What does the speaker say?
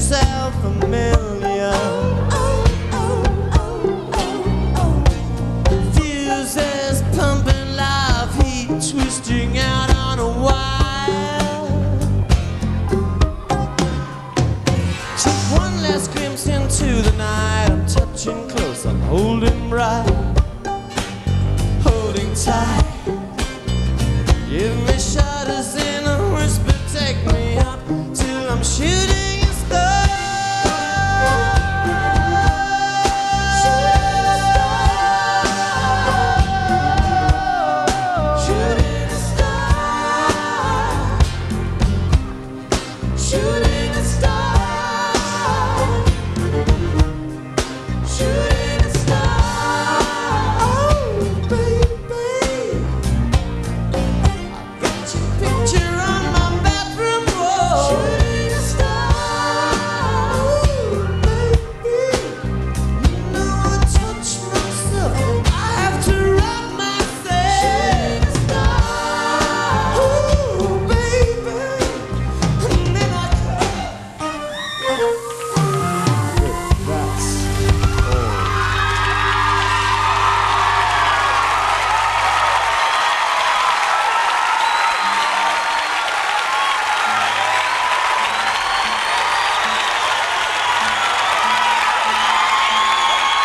yourself familiar. Fuses pumping live heat, twisting out on a wire. Take one last glimpse into the night. I'm touching close, I'm holding right.